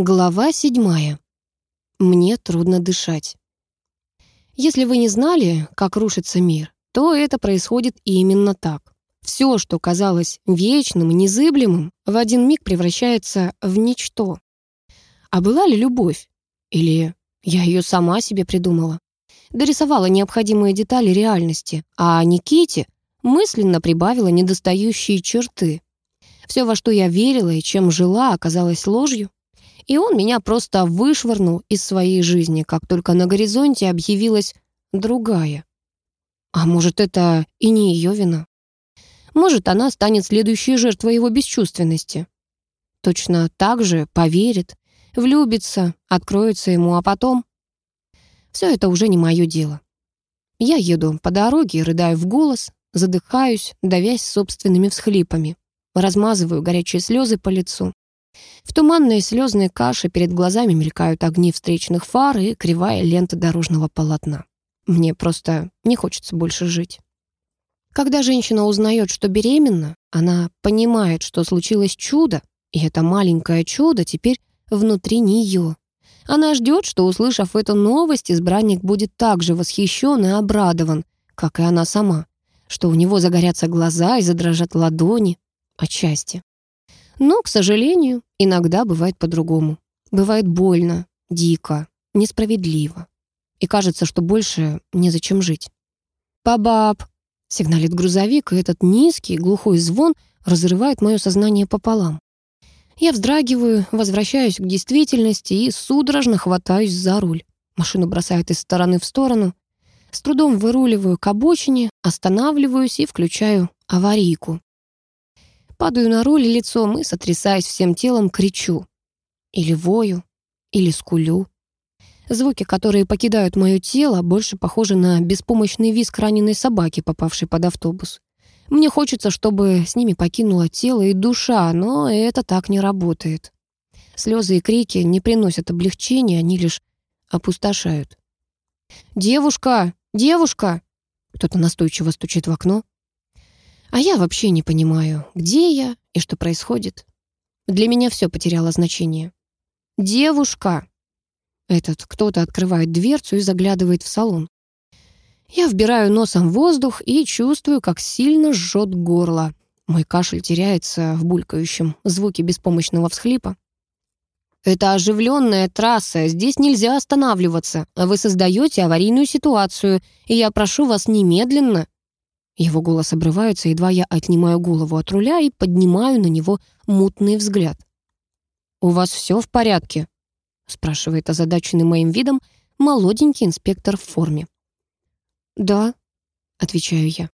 Глава седьмая. Мне трудно дышать. Если вы не знали, как рушится мир, то это происходит именно так. Все, что казалось вечным и незыблемым, в один миг превращается в ничто. А была ли любовь? Или я ее сама себе придумала? Дорисовала необходимые детали реальности, а Никите мысленно прибавила недостающие черты. Все, во что я верила и чем жила, оказалось ложью. И он меня просто вышвырнул из своей жизни, как только на горизонте объявилась другая. А может, это и не ее вина? Может, она станет следующей жертвой его бесчувственности? Точно так же поверит, влюбится, откроется ему, а потом... Все это уже не мое дело. Я еду по дороге рыдаю в голос, задыхаюсь, давясь собственными всхлипами. Размазываю горячие слезы по лицу. В туманной слезной каше перед глазами мелькают огни встречных фар и кривая лента дорожного полотна. Мне просто не хочется больше жить. Когда женщина узнает, что беременна, она понимает, что случилось чудо, и это маленькое чудо теперь внутри нее. Она ждет, что, услышав эту новость, избранник будет так же восхищен и обрадован, как и она сама, что у него загорятся глаза и задрожат ладони от счастья. Но, к сожалению, иногда бывает по-другому. Бывает больно, дико, несправедливо. И кажется, что больше незачем жить. «Пабаб!» — сигналит грузовик, и этот низкий, глухой звон разрывает мое сознание пополам. Я вздрагиваю, возвращаюсь к действительности и судорожно хватаюсь за руль. Машину бросает из стороны в сторону. С трудом выруливаю к обочине, останавливаюсь и включаю аварийку. Падаю на руль лицом и, сотрясаясь всем телом, кричу. Или вою, или скулю. Звуки, которые покидают мое тело, больше похожи на беспомощный визг раненой собаки, попавшей под автобус. Мне хочется, чтобы с ними покинуло тело и душа, но это так не работает. Слезы и крики не приносят облегчения, они лишь опустошают. «Девушка! Девушка!» Кто-то настойчиво стучит в окно. А я вообще не понимаю, где я и что происходит. Для меня все потеряло значение. «Девушка!» Этот кто-то открывает дверцу и заглядывает в салон. Я вбираю носом воздух и чувствую, как сильно жжет горло. Мой кашель теряется в булькающем звуке беспомощного всхлипа. «Это оживленная трасса, здесь нельзя останавливаться. Вы создаете аварийную ситуацию, и я прошу вас немедленно его голос обрывается, едва я отнимаю голову от руля и поднимаю на него мутный взгляд. «У вас все в порядке?» спрашивает озадаченный моим видом молоденький инспектор в форме. «Да», — отвечаю я.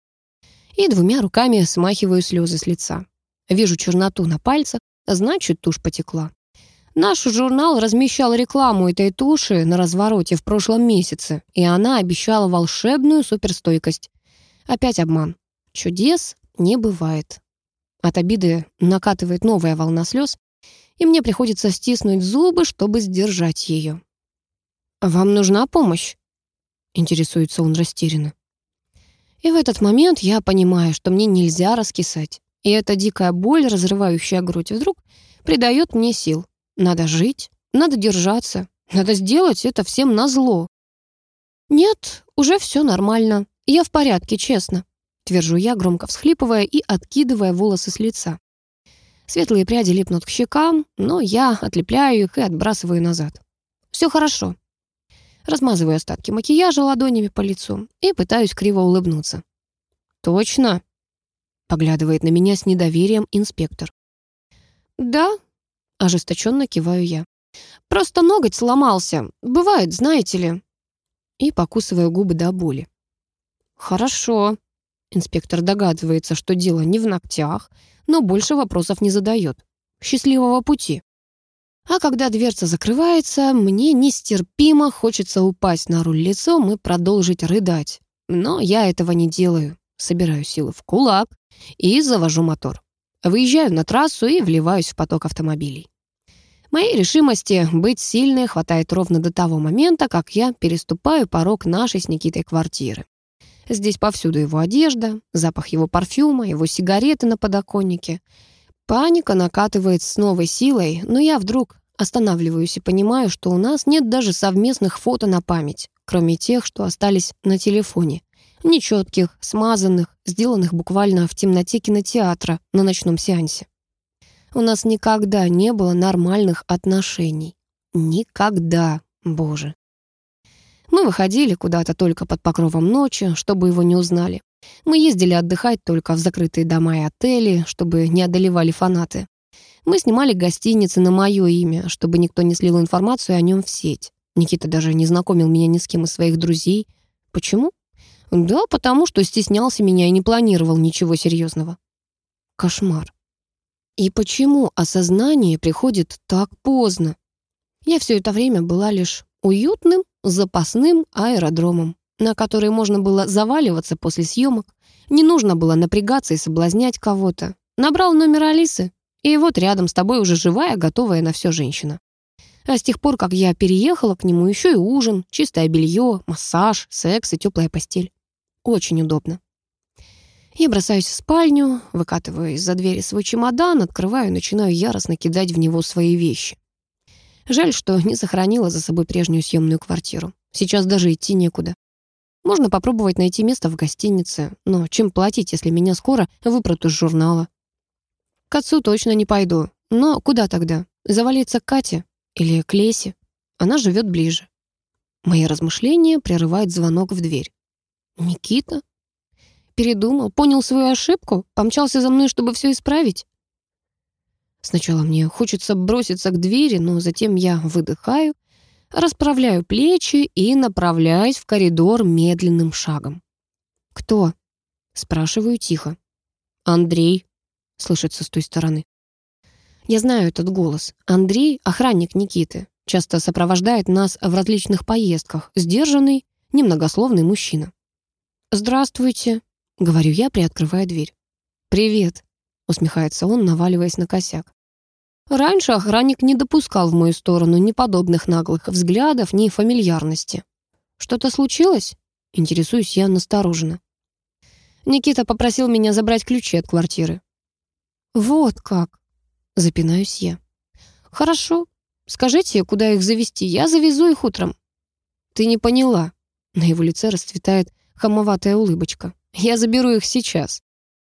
И двумя руками смахиваю слезы с лица. Вижу черноту на пальцах, значит, тушь потекла. Наш журнал размещал рекламу этой туши на развороте в прошлом месяце, и она обещала волшебную суперстойкость. Опять обман. Чудес не бывает. От обиды накатывает новая волна слез, и мне приходится стиснуть зубы, чтобы сдержать ее. «Вам нужна помощь?» — интересуется он растерянно. И в этот момент я понимаю, что мне нельзя раскисать. И эта дикая боль, разрывающая грудь, вдруг придает мне сил. Надо жить, надо держаться, надо сделать это всем назло. Нет, уже все нормально. «Я в порядке, честно», — твержу я, громко всхлипывая и откидывая волосы с лица. Светлые пряди липнут к щекам, но я отлепляю их и отбрасываю назад. Все хорошо. Размазываю остатки макияжа ладонями по лицу и пытаюсь криво улыбнуться. «Точно?» — поглядывает на меня с недоверием инспектор. «Да», — ожесточенно киваю я. «Просто ноготь сломался. Бывает, знаете ли». И покусываю губы до боли. «Хорошо». Инспектор догадывается, что дело не в ногтях, но больше вопросов не задает. «Счастливого пути». А когда дверца закрывается, мне нестерпимо хочется упасть на руль лицом и продолжить рыдать. Но я этого не делаю. Собираю силы в кулак и завожу мотор. Выезжаю на трассу и вливаюсь в поток автомобилей. Моей решимости быть сильной хватает ровно до того момента, как я переступаю порог нашей с Никитой квартиры. Здесь повсюду его одежда, запах его парфюма, его сигареты на подоконнике. Паника накатывает с новой силой, но я вдруг Останавливаюсь и понимаю, что у нас нет даже совместных фото на память, кроме тех, что остались на телефоне. Нечетких, смазанных, сделанных буквально в темноте кинотеатра на ночном сеансе. У нас никогда не было нормальных отношений. Никогда, боже. Мы выходили куда-то только под покровом ночи, чтобы его не узнали. Мы ездили отдыхать только в закрытые дома и отели, чтобы не одолевали фанаты. Мы снимали гостиницы на мое имя, чтобы никто не слил информацию о нем в сеть. Никита даже не знакомил меня ни с кем из своих друзей. Почему? Да, потому что стеснялся меня и не планировал ничего серьезного. Кошмар. И почему осознание приходит так поздно? Я все это время была лишь уютным запасным аэродромом, на который можно было заваливаться после съемок. Не нужно было напрягаться и соблазнять кого-то. Набрал номер Алисы, и вот рядом с тобой уже живая, готовая на все женщина. А с тех пор, как я переехала к нему, еще и ужин, чистое белье, массаж, секс и теплая постель. Очень удобно. Я бросаюсь в спальню, выкатываю из-за двери свой чемодан, открываю и начинаю яростно кидать в него свои вещи. Жаль, что не сохранила за собой прежнюю съемную квартиру. Сейчас даже идти некуда. Можно попробовать найти место в гостинице, но чем платить, если меня скоро выпрут из журнала? К отцу точно не пойду. Но куда тогда? Завалиться к Кате? Или к Лесе? Она живет ближе. Мои размышления прерывает звонок в дверь. Никита? Передумал, понял свою ошибку, помчался за мной, чтобы все исправить. Сначала мне хочется броситься к двери, но затем я выдыхаю, расправляю плечи и направляюсь в коридор медленным шагом. «Кто?» — спрашиваю тихо. «Андрей», слышится с той стороны. Я знаю этот голос. Андрей — охранник Никиты. Часто сопровождает нас в различных поездках. Сдержанный, немногословный мужчина. «Здравствуйте», — говорю я, приоткрывая дверь. «Привет», — усмехается он, наваливаясь на косяк. Раньше охранник не допускал в мою сторону ни подобных наглых взглядов, ни фамильярности. «Что-то случилось?» — интересуюсь я настороженно. Никита попросил меня забрать ключи от квартиры. «Вот как!» — запинаюсь я. «Хорошо. Скажите, куда их завести, я завезу их утром». «Ты не поняла». На его лице расцветает хамоватая улыбочка. «Я заберу их сейчас».